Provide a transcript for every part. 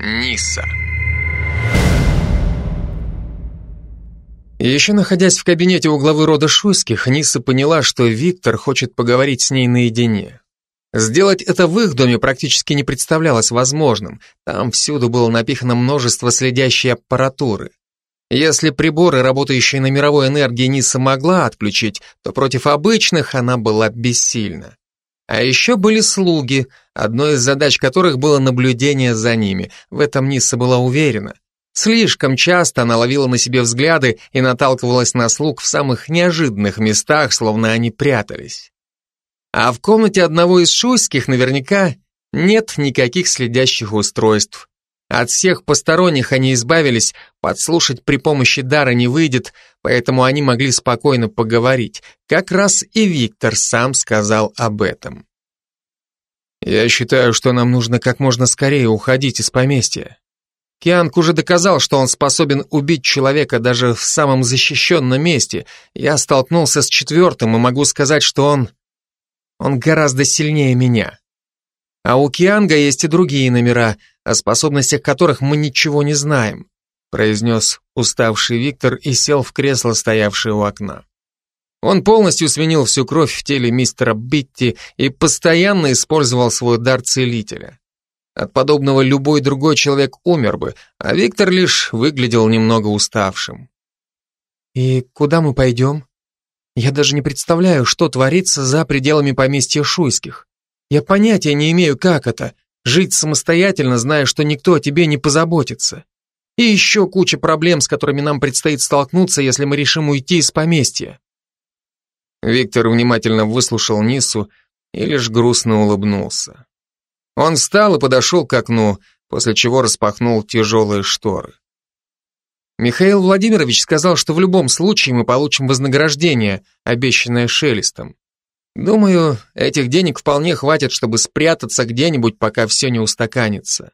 Ниса. Еще находясь в кабинете у главы рода Шуйских, Ниса поняла, что Виктор хочет поговорить с ней наедине. Сделать это в их доме практически не представлялось возможным. Там всюду было напихано множество следящей аппаратуры. Если приборы, работающие на мировой энергии, Ниса могла отключить, то против обычных она была бессильна. А еще были слуги, одной из задач которых было наблюдение за ними. В этом Ниса была уверена. Слишком часто она ловила на себе взгляды и наталкивалась на слуг в самых неожиданных местах, словно они прятались. А в комнате одного из шуйских наверняка нет никаких следящих устройств. От всех посторонних они избавились, подслушать при помощи дара не выйдет, поэтому они могли спокойно поговорить. Как раз и Виктор сам сказал об этом. «Я считаю, что нам нужно как можно скорее уходить из поместья. Кианг уже доказал, что он способен убить человека даже в самом защищенном месте. Я столкнулся с четвертым и могу сказать, что он... Он гораздо сильнее меня. А у Кианга есть и другие номера, о способностях которых мы ничего не знаем, произнес уставший Виктор и сел в кресло, стоявшее у окна. Он полностью сменил всю кровь в теле мистера Битти и постоянно использовал свой дар целителя. От подобного любой другой человек умер бы, а Виктор лишь выглядел немного уставшим. «И куда мы пойдем? Я даже не представляю, что творится за пределами поместья Шуйских. Я понятия не имею, как это — жить самостоятельно, зная, что никто о тебе не позаботится. И еще куча проблем, с которыми нам предстоит столкнуться, если мы решим уйти из поместья». Виктор внимательно выслушал Нису и лишь грустно улыбнулся. Он встал и подошел к окну, после чего распахнул тяжелые шторы. Михаил Владимирович сказал, что в любом случае мы получим вознаграждение, обещанное Шелестом. Думаю, этих денег вполне хватит, чтобы спрятаться где-нибудь, пока все не устаканится.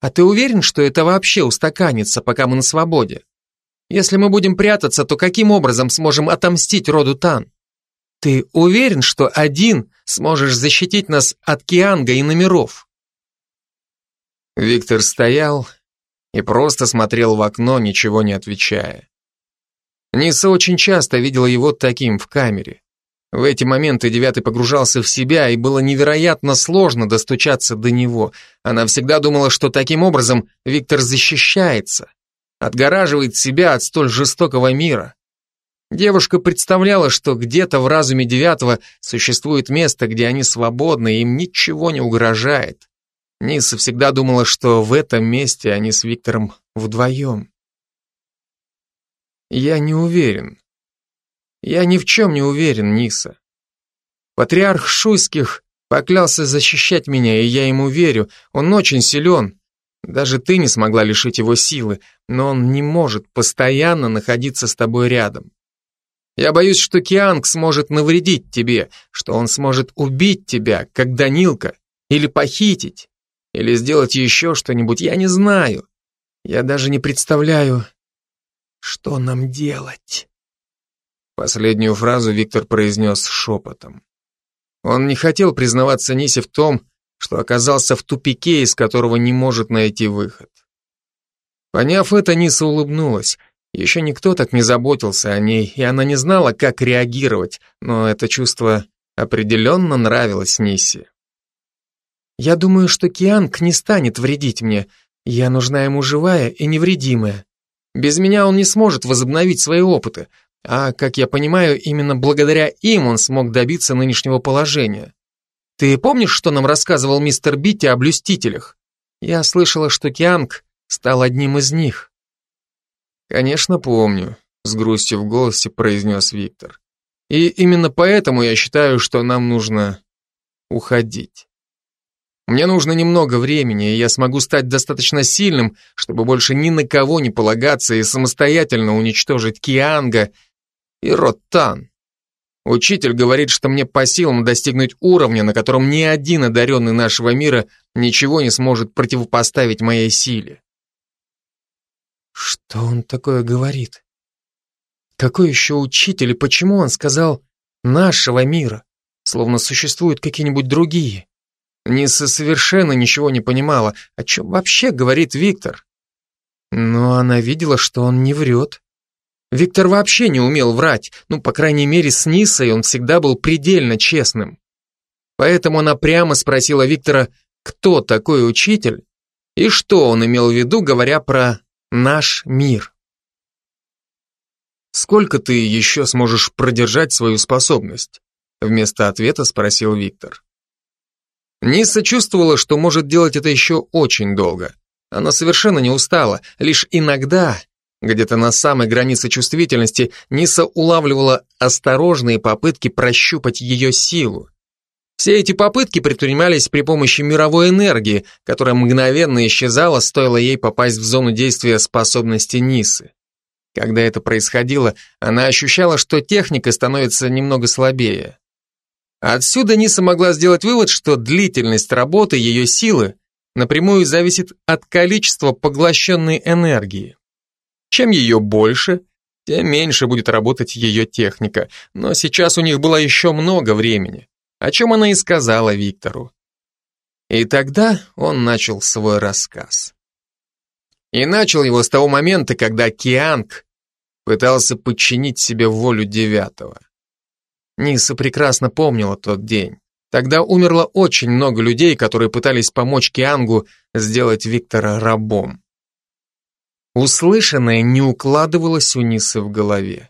А ты уверен, что это вообще устаканится, пока мы на свободе? Если мы будем прятаться, то каким образом сможем отомстить роду Тан? Ты уверен, что один сможешь защитить нас от Кианга и номеров?» Виктор стоял и просто смотрел в окно, ничего не отвечая. Ниса очень часто видела его таким в камере. В эти моменты девятый погружался в себя, и было невероятно сложно достучаться до него. Она всегда думала, что таким образом Виктор защищается, отгораживает себя от столь жестокого мира. Девушка представляла, что где-то в разуме девятого существует место, где они свободны, и им ничего не угрожает. Ниса всегда думала, что в этом месте они с Виктором вдвоем. Я не уверен. Я ни в чем не уверен, Ниса. Патриарх Шуйских поклялся защищать меня, и я ему верю. Он очень силен. Даже ты не смогла лишить его силы, но он не может постоянно находиться с тобой рядом. Я боюсь, что Кианг сможет навредить тебе, что он сможет убить тебя, как Данилка, или похитить, или сделать еще что-нибудь, я не знаю. Я даже не представляю, что нам делать. Последнюю фразу Виктор произнес шепотом. Он не хотел признаваться Нисе в том, что оказался в тупике, из которого не может найти выход. Поняв это, Ниса улыбнулась. Еще никто так не заботился о ней, и она не знала, как реагировать, но это чувство определенно нравилось Ниссе. «Я думаю, что Кианг не станет вредить мне. Я нужна ему живая и невредимая. Без меня он не сможет возобновить свои опыты, а, как я понимаю, именно благодаря им он смог добиться нынешнего положения. Ты помнишь, что нам рассказывал мистер Битти о блюстителях? Я слышала, что Кианг стал одним из них». «Конечно, помню», — с грустью в голосе произнес Виктор. «И именно поэтому я считаю, что нам нужно уходить. Мне нужно немного времени, и я смогу стать достаточно сильным, чтобы больше ни на кого не полагаться и самостоятельно уничтожить Кианга и Роттан. Учитель говорит, что мне по силам достигнуть уровня, на котором ни один одаренный нашего мира ничего не сможет противопоставить моей силе. Что он такое говорит? Какой еще учитель и почему он сказал «нашего мира», словно существуют какие-нибудь другие? Ниса совершенно ничего не понимала, о чем вообще говорит Виктор. Но она видела, что он не врет. Виктор вообще не умел врать, ну, по крайней мере, с Нисой он всегда был предельно честным. Поэтому она прямо спросила Виктора, кто такой учитель и что он имел в виду, говоря про наш мир. «Сколько ты еще сможешь продержать свою способность?» Вместо ответа спросил Виктор. Ниса чувствовала, что может делать это еще очень долго. Она совершенно не устала, лишь иногда, где-то на самой границе чувствительности, Ниса улавливала осторожные попытки прощупать ее силу. Все эти попытки предпринимались при помощи мировой энергии, которая мгновенно исчезала, стоило ей попасть в зону действия способности Нисы. Когда это происходило, она ощущала, что техника становится немного слабее. Отсюда Ниса могла сделать вывод, что длительность работы ее силы напрямую зависит от количества поглощенной энергии. Чем ее больше, тем меньше будет работать ее техника, но сейчас у них было еще много времени о чем она и сказала Виктору. И тогда он начал свой рассказ. И начал его с того момента, когда Кианг пытался подчинить себе волю девятого. Ниса прекрасно помнила тот день. Тогда умерло очень много людей, которые пытались помочь Киангу сделать Виктора рабом. Услышанное не укладывалось у Нисы в голове.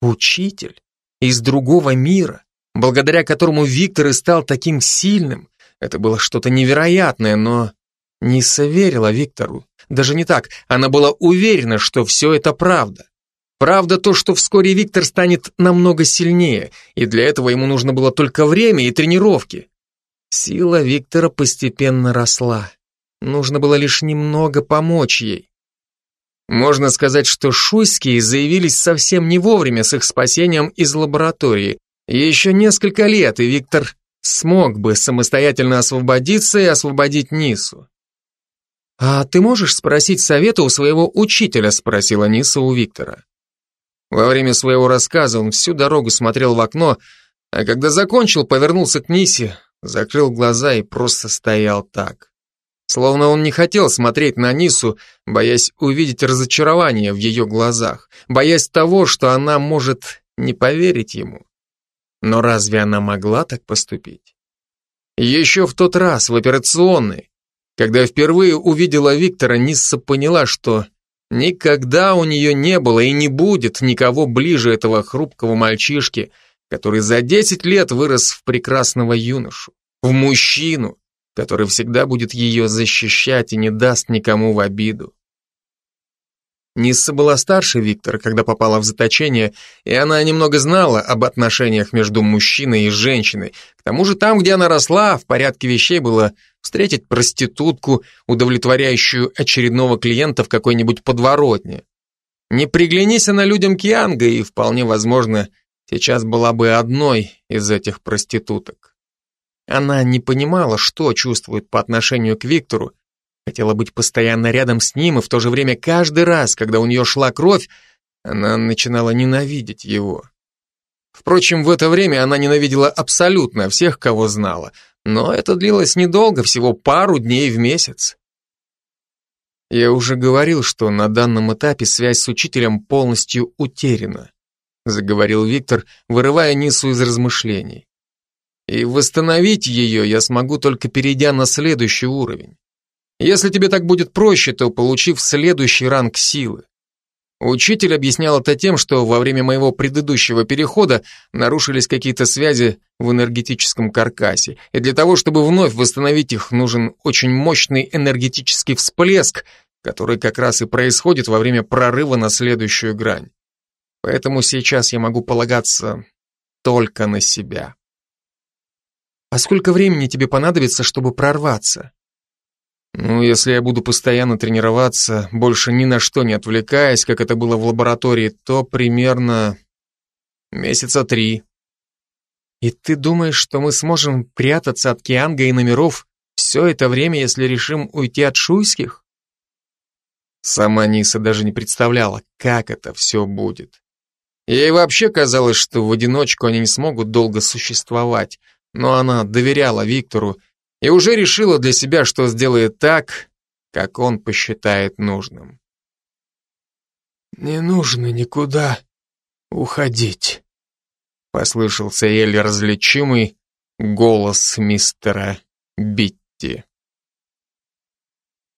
Учитель из другого мира, благодаря которому Виктор и стал таким сильным. Это было что-то невероятное, но Ниса верила Виктору. Даже не так, она была уверена, что все это правда. Правда то, что вскоре Виктор станет намного сильнее, и для этого ему нужно было только время и тренировки. Сила Виктора постепенно росла. Нужно было лишь немного помочь ей. Можно сказать, что шуйские заявились совсем не вовремя с их спасением из лаборатории, еще несколько лет, и Виктор смог бы самостоятельно освободиться и освободить Нису. «А ты можешь спросить совета у своего учителя?» спросила Ниса у Виктора. Во время своего рассказа он всю дорогу смотрел в окно, а когда закончил, повернулся к Нисе, закрыл глаза и просто стоял так. Словно он не хотел смотреть на Нису, боясь увидеть разочарование в ее глазах, боясь того, что она может не поверить ему. Но разве она могла так поступить? Еще в тот раз, в операционной, когда впервые увидела Виктора, Нисса поняла, что никогда у нее не было и не будет никого ближе этого хрупкого мальчишки, который за 10 лет вырос в прекрасного юношу, в мужчину, который всегда будет ее защищать и не даст никому в обиду. Нисса была старше Виктора, когда попала в заточение, и она немного знала об отношениях между мужчиной и женщиной. К тому же там, где она росла, в порядке вещей было встретить проститутку, удовлетворяющую очередного клиента в какой-нибудь подворотне. Не приглянись она людям Кианга, и вполне возможно, сейчас была бы одной из этих проституток. Она не понимала, что чувствует по отношению к Виктору, Хотела быть постоянно рядом с ним, и в то же время каждый раз, когда у нее шла кровь, она начинала ненавидеть его. Впрочем, в это время она ненавидела абсолютно всех, кого знала, но это длилось недолго, всего пару дней в месяц. Я уже говорил, что на данном этапе связь с учителем полностью утеряна, заговорил Виктор, вырывая Нису из размышлений. И восстановить ее я смогу только перейдя на следующий уровень. Если тебе так будет проще, то получив следующий ранг силы. Учитель объяснял это тем, что во время моего предыдущего перехода нарушились какие-то связи в энергетическом каркасе, и для того, чтобы вновь восстановить их, нужен очень мощный энергетический всплеск, который как раз и происходит во время прорыва на следующую грань. Поэтому сейчас я могу полагаться только на себя. А сколько времени тебе понадобится, чтобы прорваться? Ну, если я буду постоянно тренироваться, больше ни на что не отвлекаясь, как это было в лаборатории, то примерно месяца три. И ты думаешь, что мы сможем прятаться от Кианга и номеров все это время, если решим уйти от шуйских? Сама Ниса даже не представляла, как это все будет. Ей вообще казалось, что в одиночку они не смогут долго существовать, но она доверяла Виктору и уже решила для себя, что сделает так, как он посчитает нужным. «Не нужно никуда уходить», — послышался еле различимый голос мистера Битти.